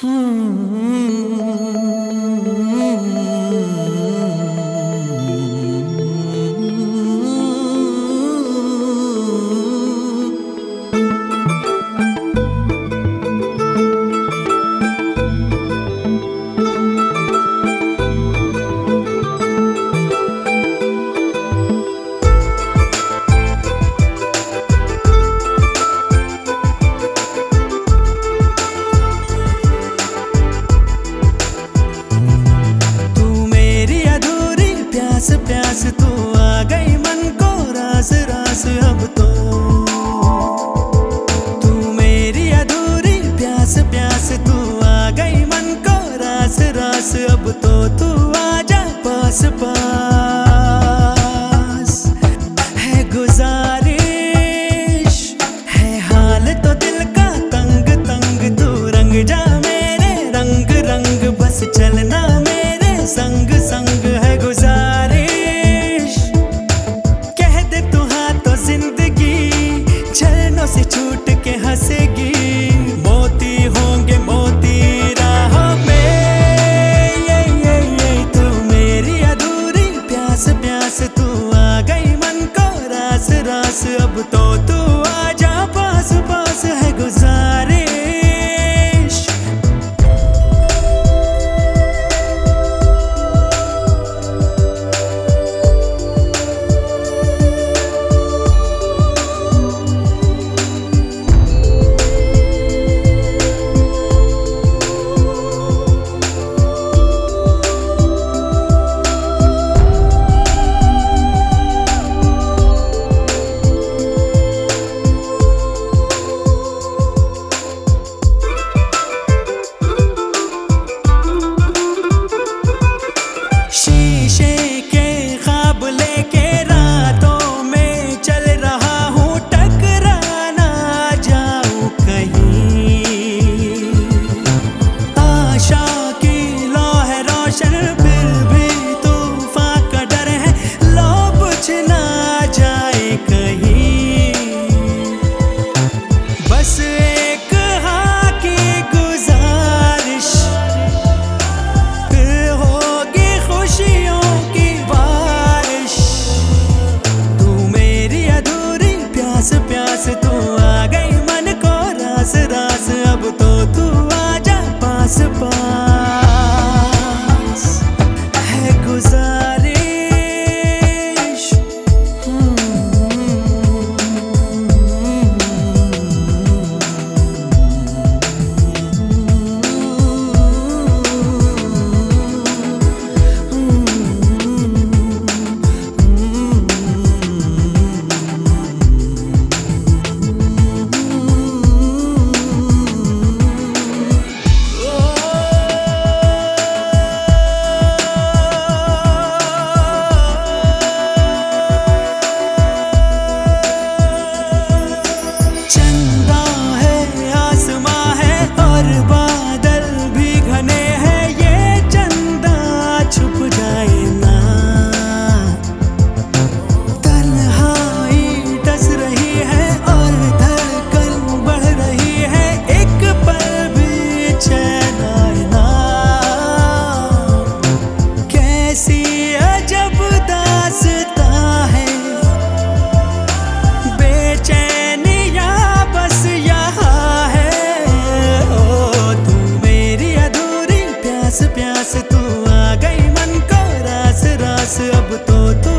Hmm. Sunday. अब तो तू